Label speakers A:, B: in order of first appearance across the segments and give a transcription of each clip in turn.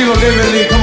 A: 这个妹妹厉害。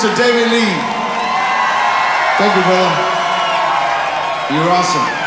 A: Mr. David Lee. Thank you, brother. You're awesome.